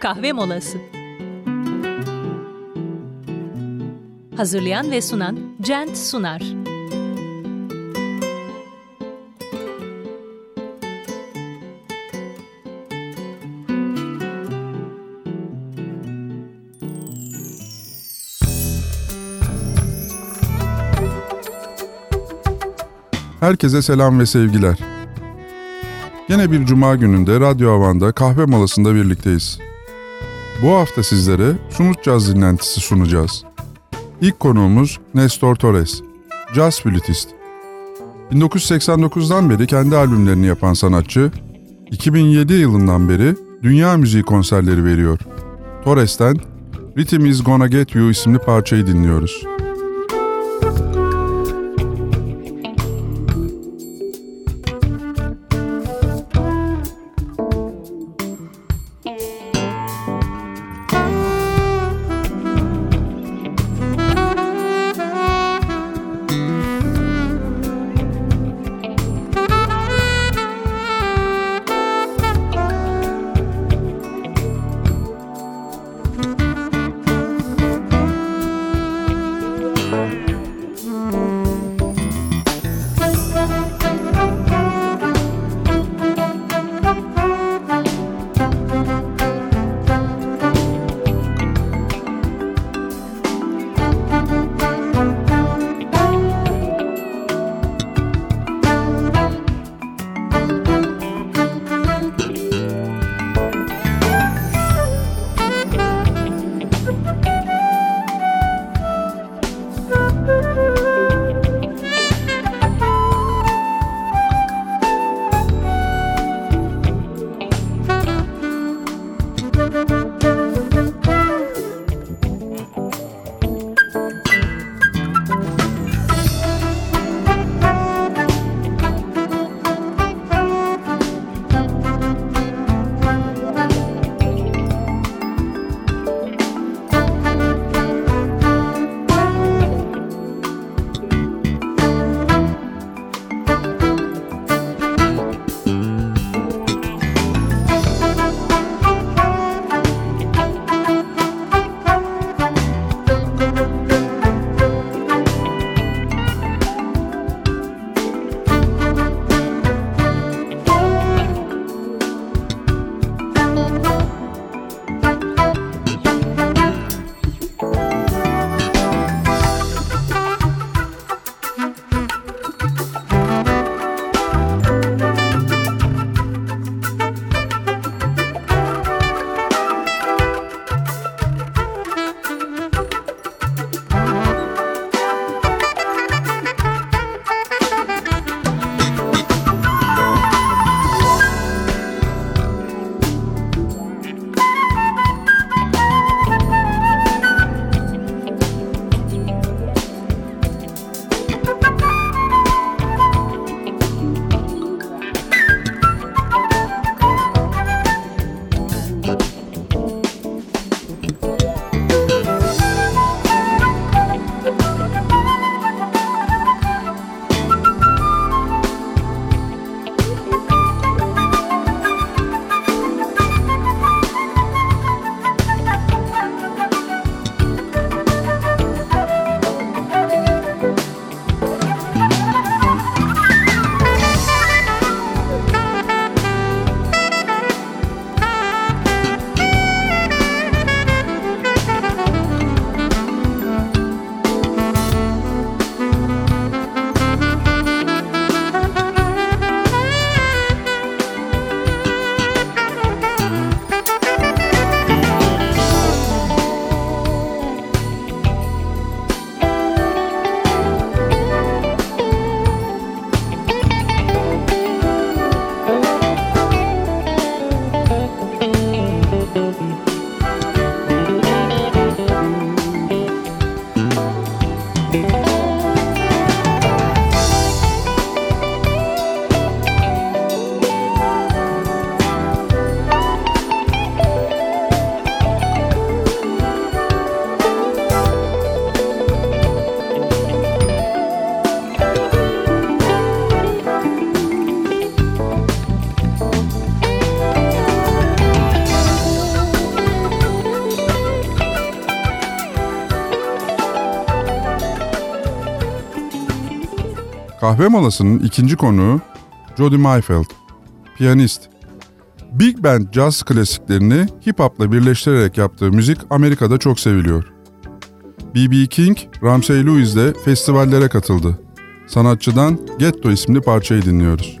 kahve molası. Hazırlayan ve sunan Cent Sunar. Herkese selam ve sevgiler. Yine bir cuma gününde Radyo Havan'da kahve molasında birlikteyiz. Bu hafta sizlere Sumut Caz dinlentisi sunacağız. İlk konuğumuz Nestor Torres, caz flütist. 1989'dan beri kendi albümlerini yapan sanatçı, 2007 yılından beri dünya müziği konserleri veriyor. Torres'ten Rhythm Is Gonna Get You isimli parçayı dinliyoruz. Kahve molasının ikinci konuğu Jody Mayfield, piyanist. Big Band caz klasiklerini hip hop'la birleştirerek yaptığı müzik Amerika'da çok seviliyor. B.B. King, Ramsey Lewis'le festivallere katıldı. Sanatçıdan Ghetto isimli parçayı dinliyoruz.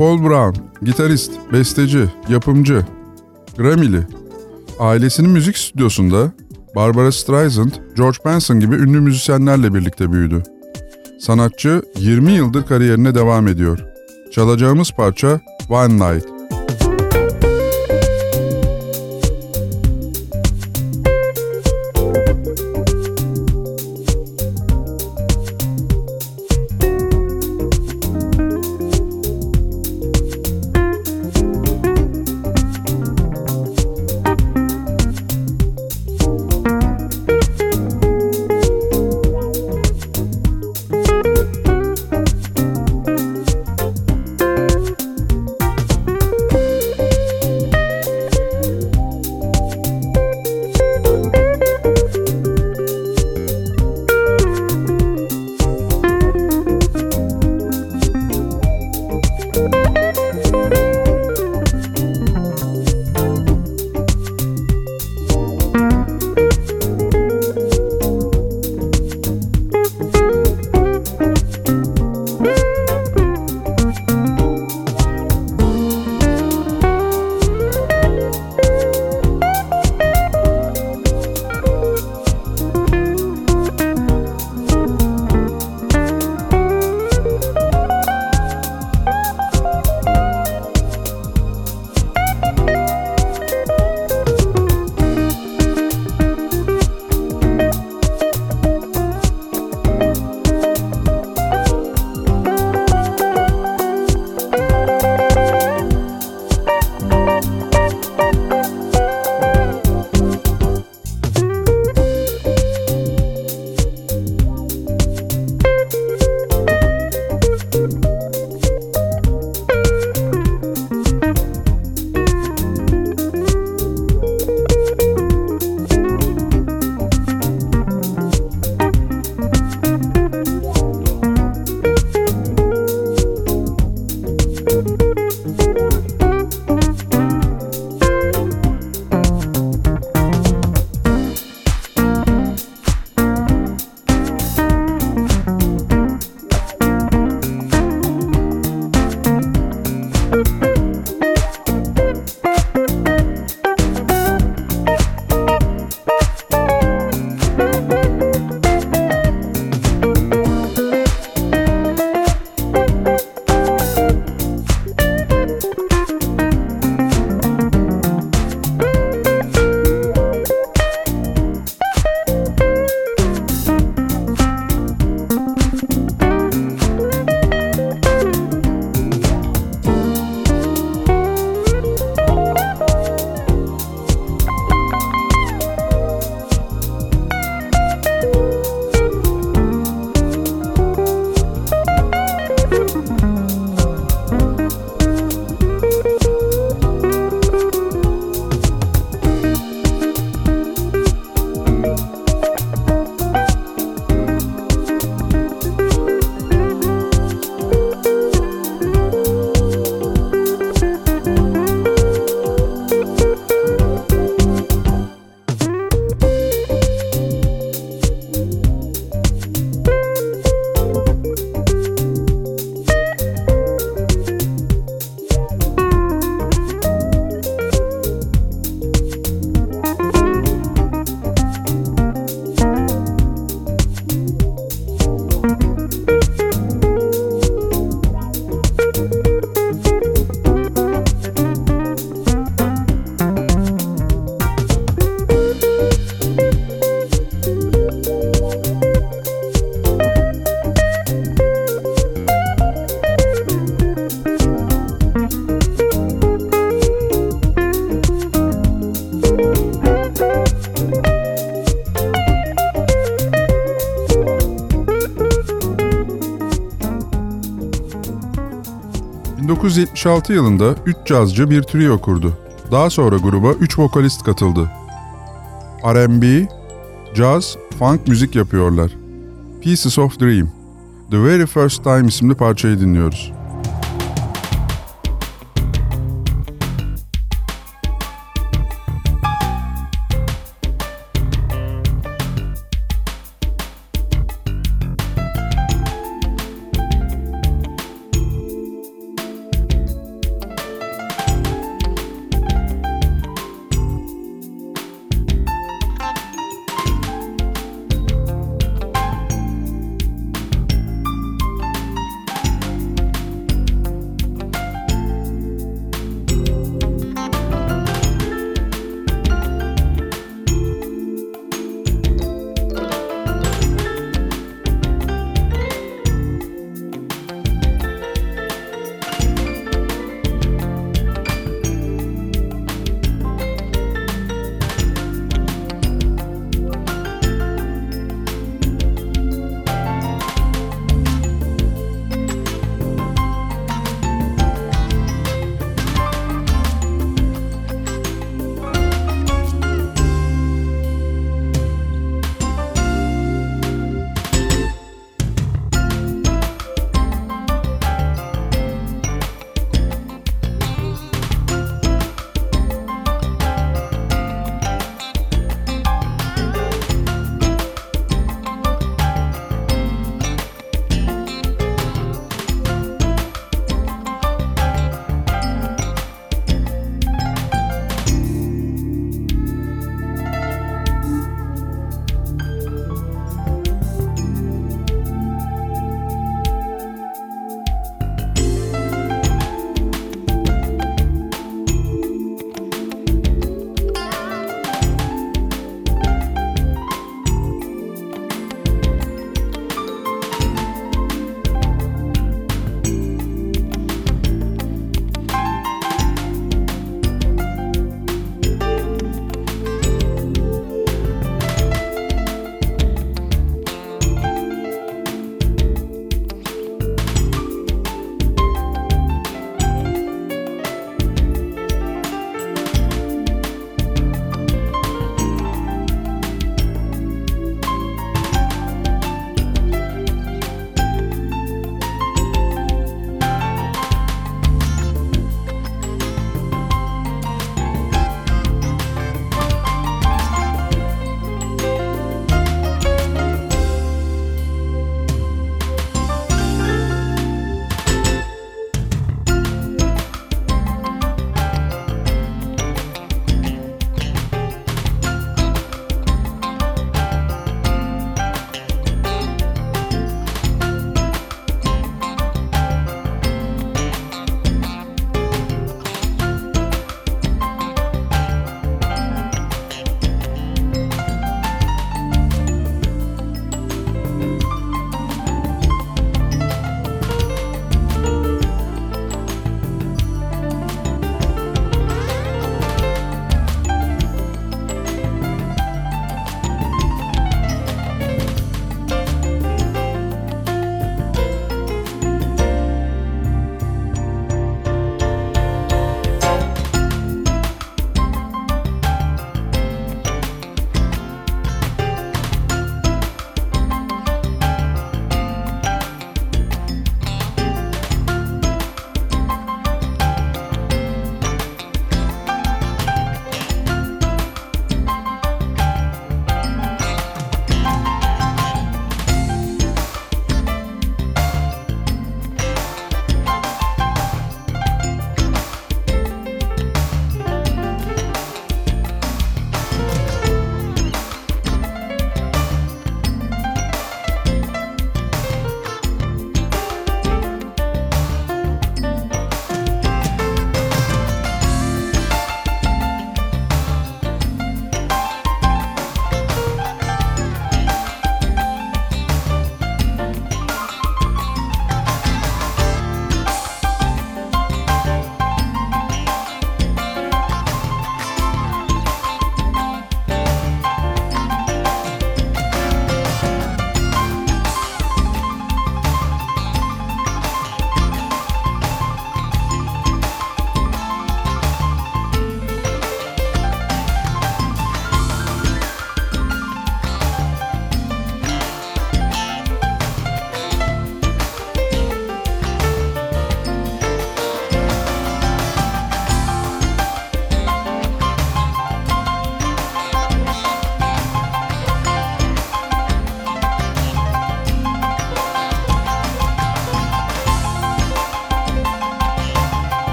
Paul Brown, gitarist, besteci, yapımcı, Grammy'li. Ailesinin müzik stüdyosunda Barbara Streisand, George Benson gibi ünlü müzisyenlerle birlikte büyüdü. Sanatçı 20 yıldır kariyerine devam ediyor. Çalacağımız parça One Night. 1976 yılında 3 cazcı bir trio kurdu. Daha sonra gruba 3 vokalist katıldı. R&B, caz, funk müzik yapıyorlar. Pieces of Dream, The Very First Time isimli parçayı dinliyoruz.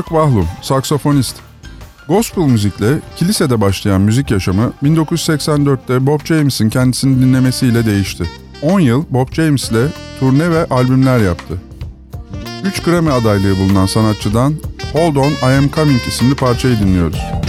Kirk Wahlum, saksafonist. Gospel müzikle kilisede başlayan müzik yaşamı 1984'te Bob James'in kendisini dinlemesiyle değişti. 10 yıl Bob James'le turne ve albümler yaptı. 3 Grammy adaylığı bulunan sanatçıdan Hold On I Am Coming isimli parçayı dinliyoruz.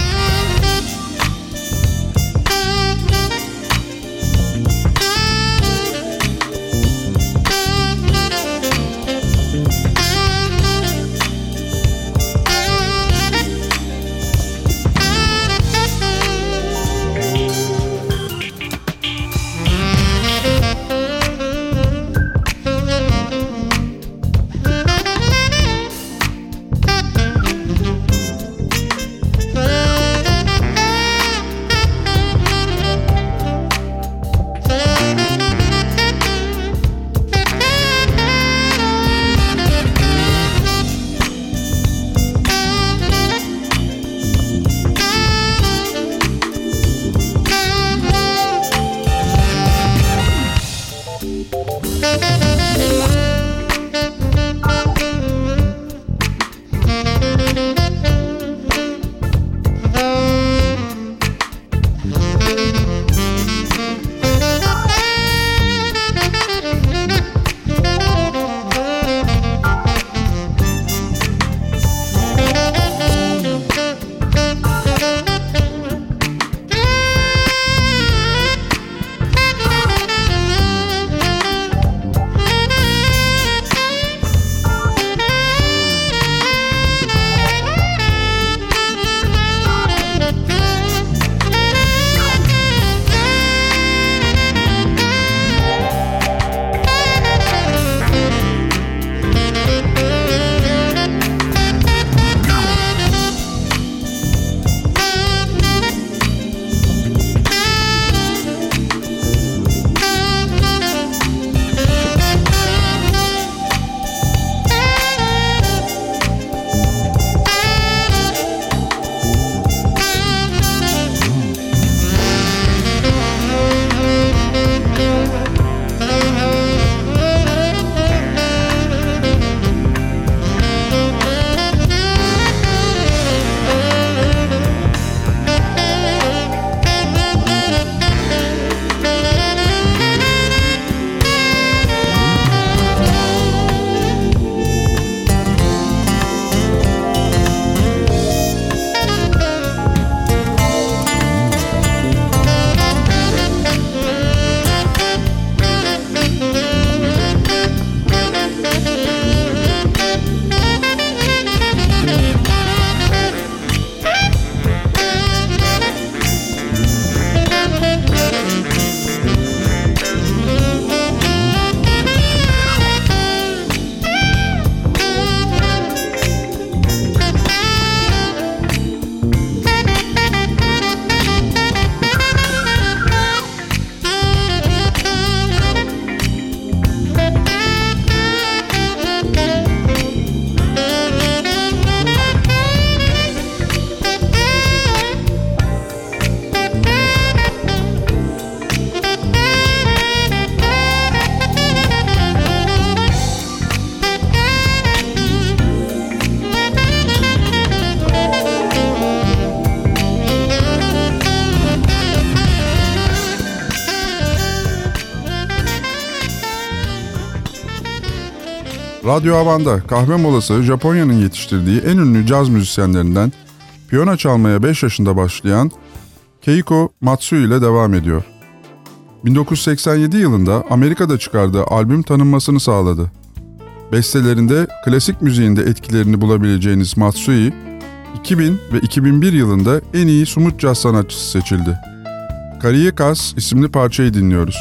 Radyo Havan'da kahve molası Japonya'nın yetiştirdiği en ünlü caz müzisyenlerinden piyano çalmaya 5 yaşında başlayan Keiko Matsui ile devam ediyor. 1987 yılında Amerika'da çıkardığı albüm tanınmasını sağladı. Bestelerinde klasik müziğinde etkilerini bulabileceğiniz Matsui, 2000 ve 2001 yılında en iyi sumut caz sanatçısı seçildi. Kariyekas isimli parçayı dinliyoruz.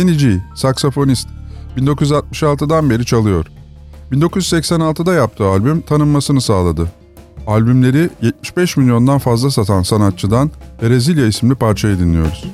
Kenny saksafonist. 1966'dan beri çalıyor. 1986'da yaptığı albüm tanınmasını sağladı. Albümleri 75 milyondan fazla satan sanatçıdan Brezilya isimli parçayı dinliyoruz.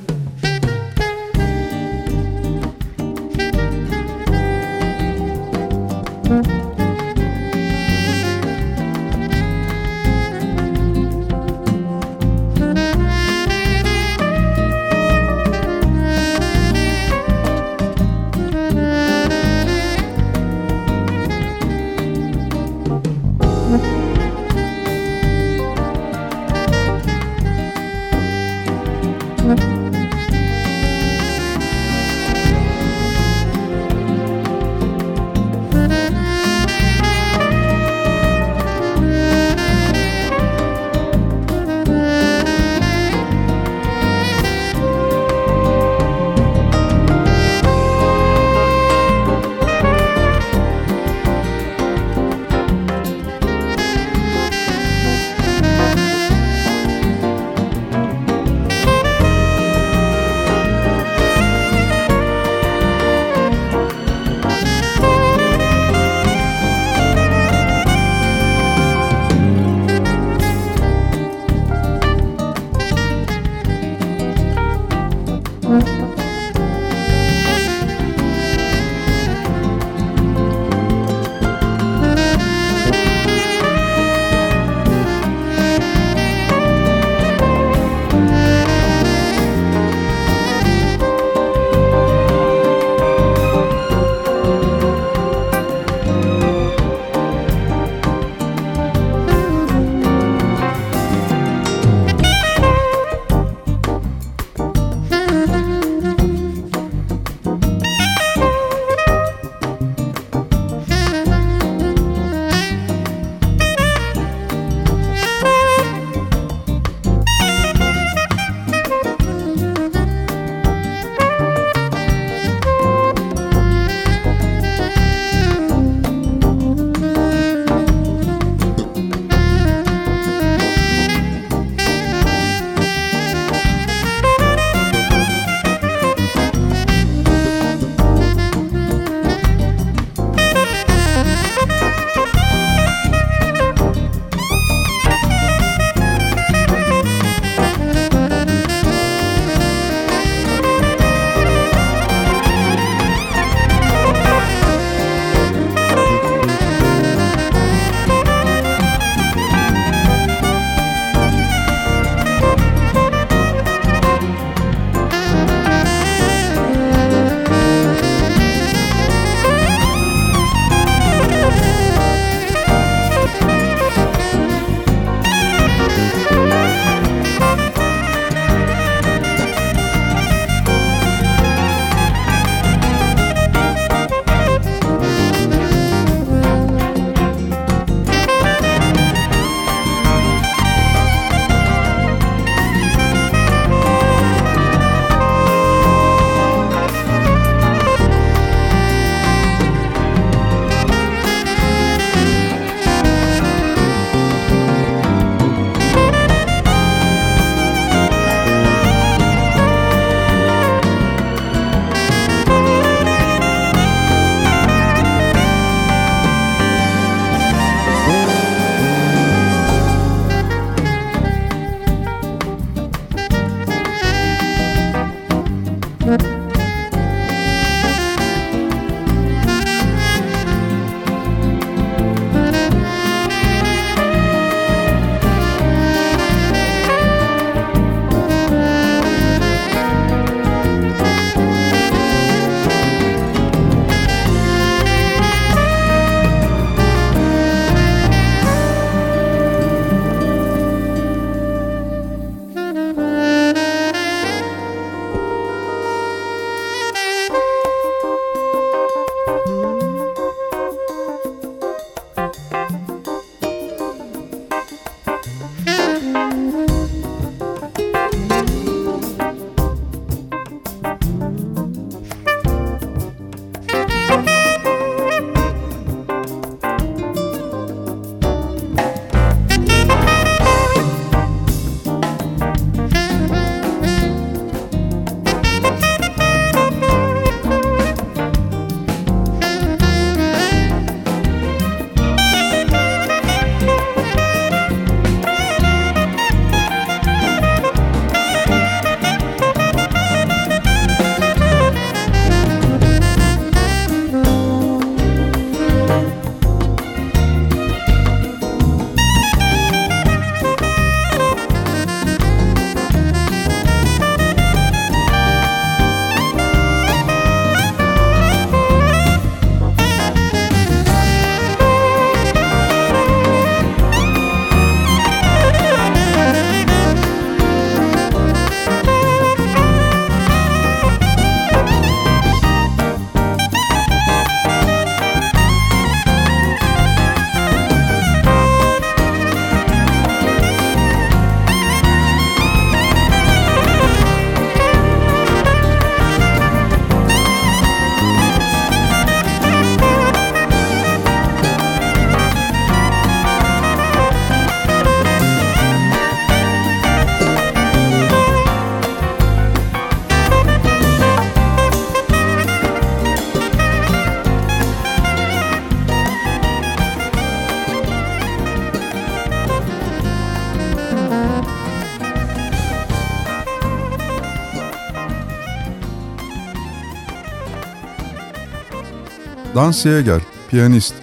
Dansiye Gel, piyanist.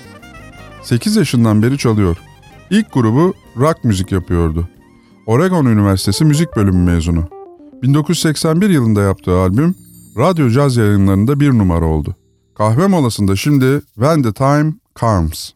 8 yaşından beri çalıyor. İlk grubu rock müzik yapıyordu. Oregon Üniversitesi Müzik Bölümü mezunu. 1981 yılında yaptığı albüm radyo caz yayınlarında bir numara oldu. Kahve molasında şimdi When the Time Comes.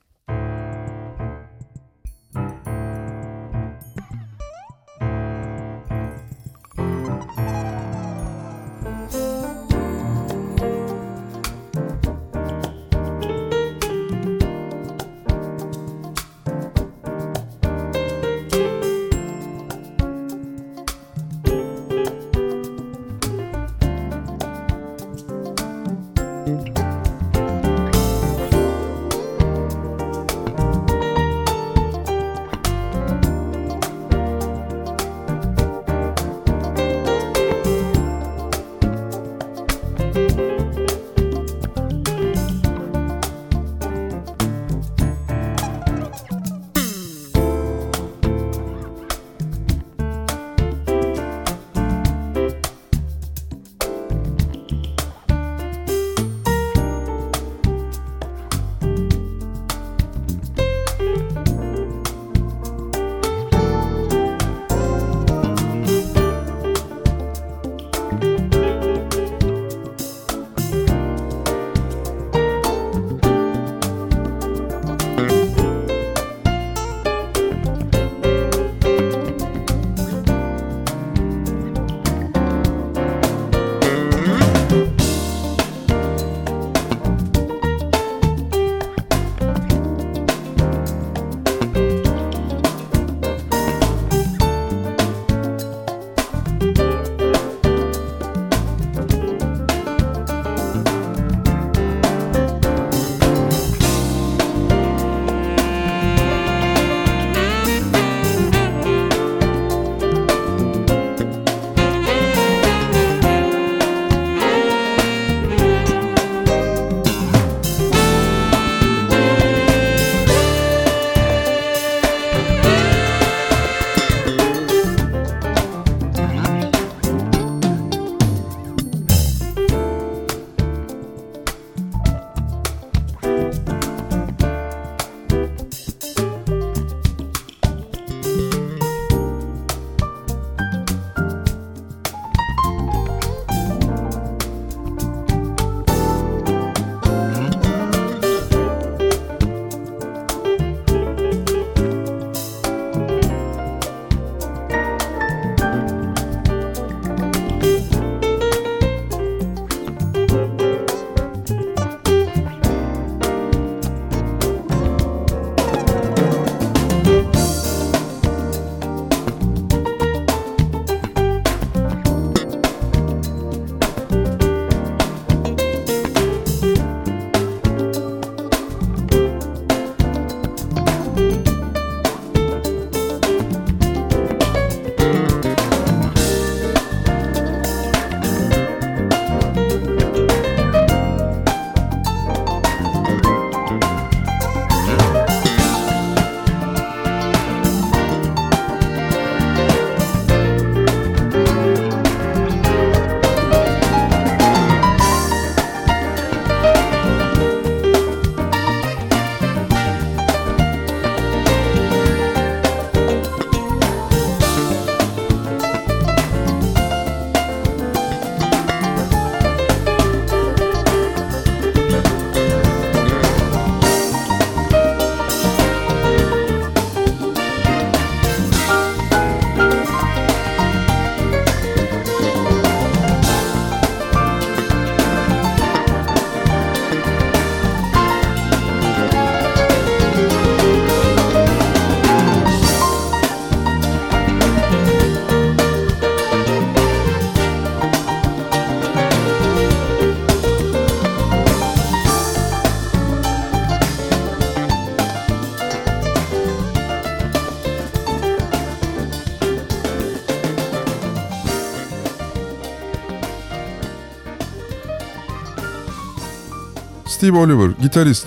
Steve Oliver, gitarist.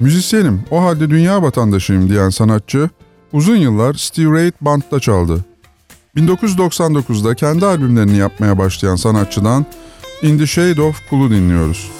Müzisyenim, o halde dünya vatandaşıyım diyen sanatçı, uzun yıllar Steve Reid Band'da çaldı. 1999'da kendi albümlerini yapmaya başlayan sanatçıdan In the Shade of Cool'u dinliyoruz.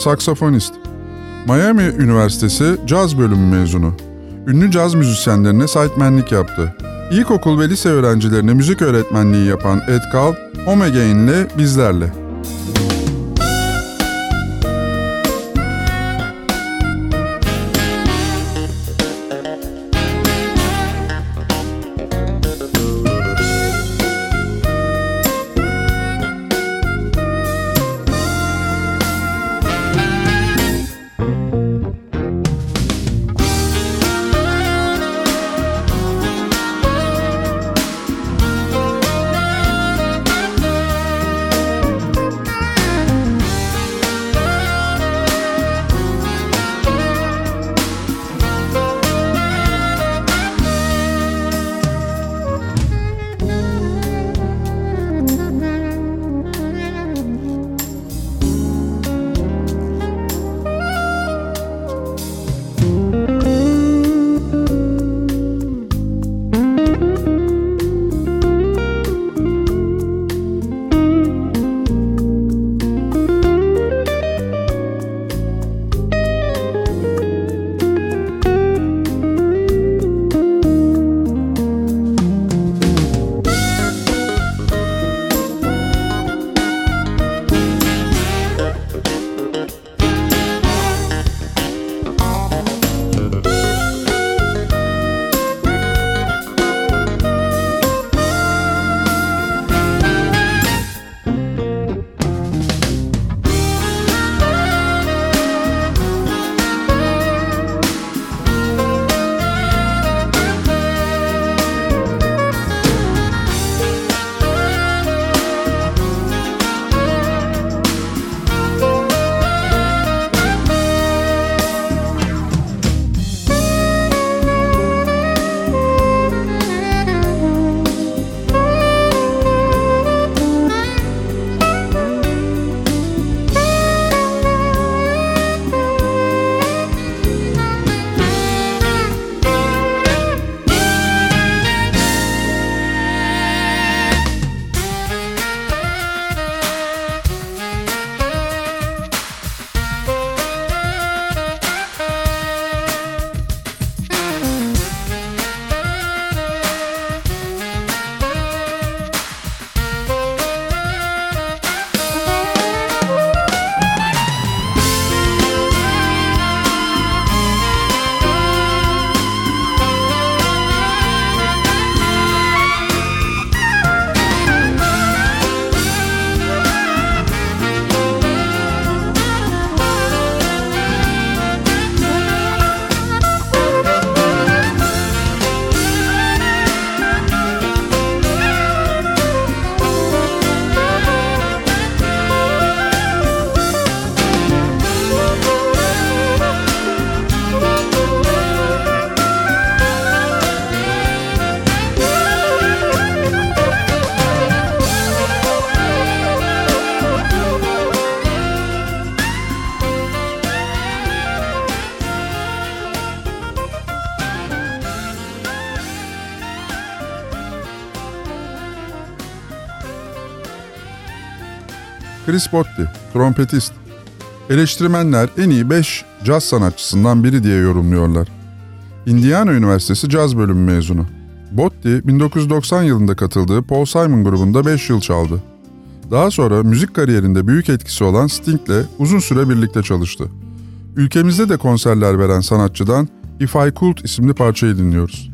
Saksafonist. Miami Üniversitesi caz bölümü mezunu. Ünlü caz müzisyenlerine sidemenlik yaptı. İlkokul ve lise öğrencilerine müzik öğretmenliği yapan Ed Kahl, Home Again ile bizlerle. Chris Botti, trompetist. Eleştirmenler en iyi 5 caz sanatçısından biri diye yorumluyorlar. Indiana Üniversitesi caz bölümü mezunu. Botti 1990 yılında katıldığı Paul Simon grubunda 5 yıl çaldı. Daha sonra müzik kariyerinde büyük etkisi olan Sting'le uzun süre birlikte çalıştı. Ülkemizde de konserler veren sanatçıdan If I Could isimli parçayı dinliyoruz.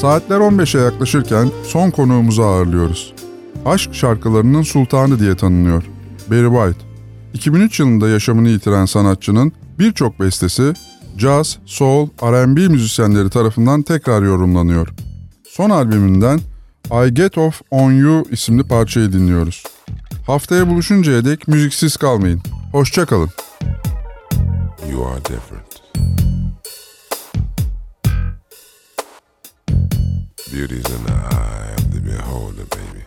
Saatler 15'e yaklaşırken son konuğumuzu ağırlıyoruz. Aşk şarkılarının sultanı diye tanınıyor. Barry White. 2003 yılında yaşamını yitiren sanatçının birçok bestesi jazz, soul, R&B müzisyenleri tarafından tekrar yorumlanıyor. Son albümünden I Get Off On You isimli parçayı dinliyoruz. Haftaya buluşuncaya dek müziksiz kalmayın. Hoşçakalın. You are different. Beauty's in the eye of the beholder, baby.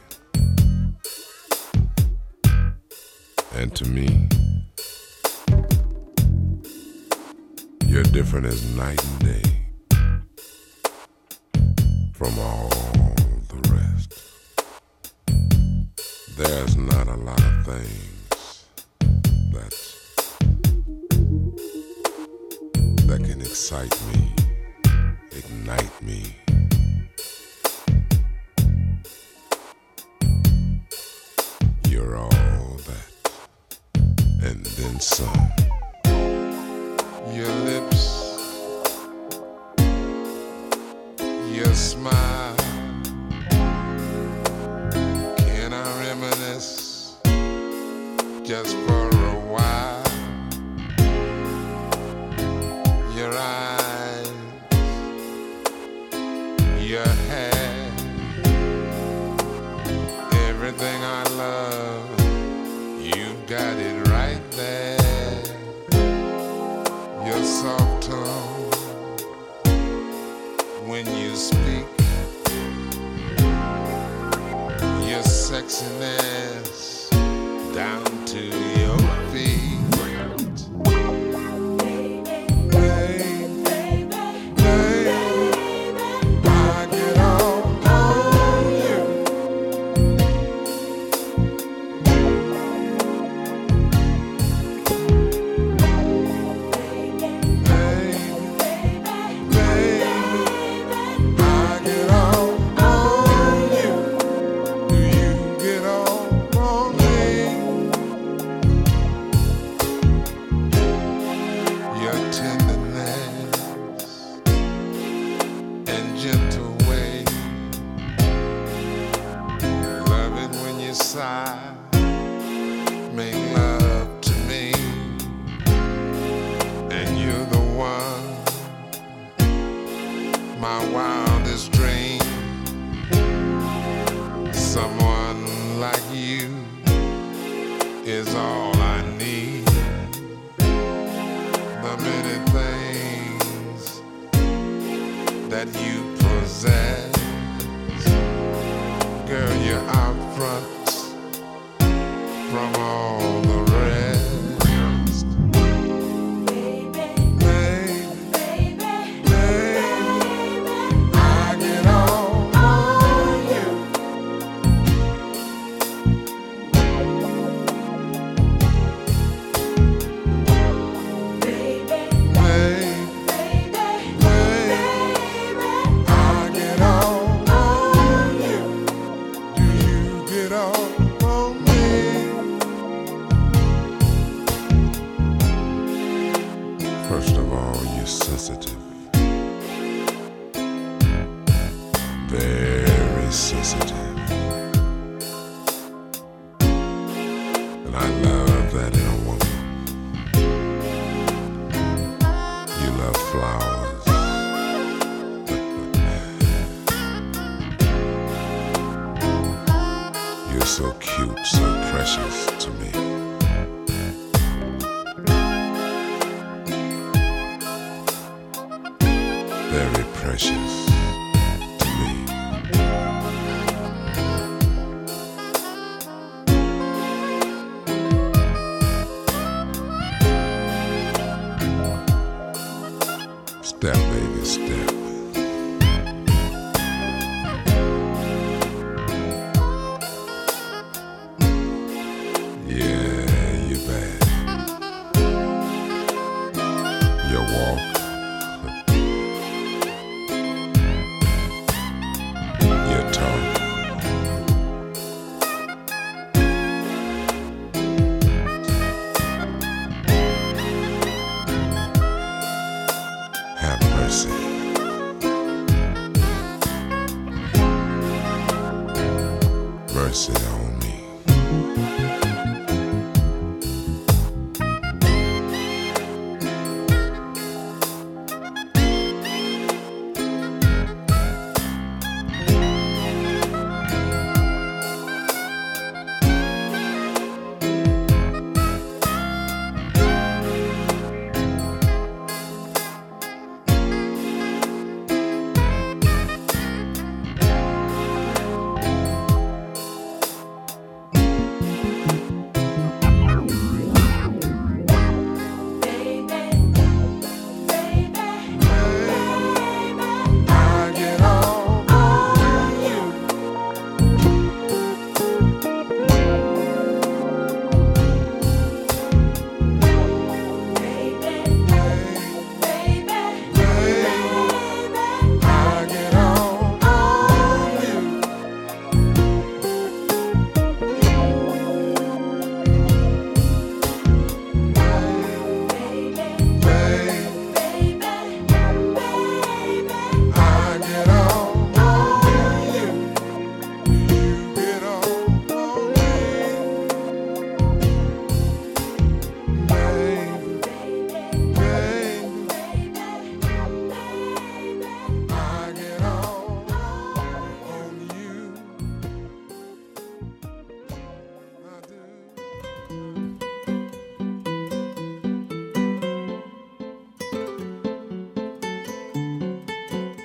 And to me, you're different as night and day from all the rest. There's not a lot of things that's that can excite me, ignite me. You're all that, and then some. Your lips, your smile.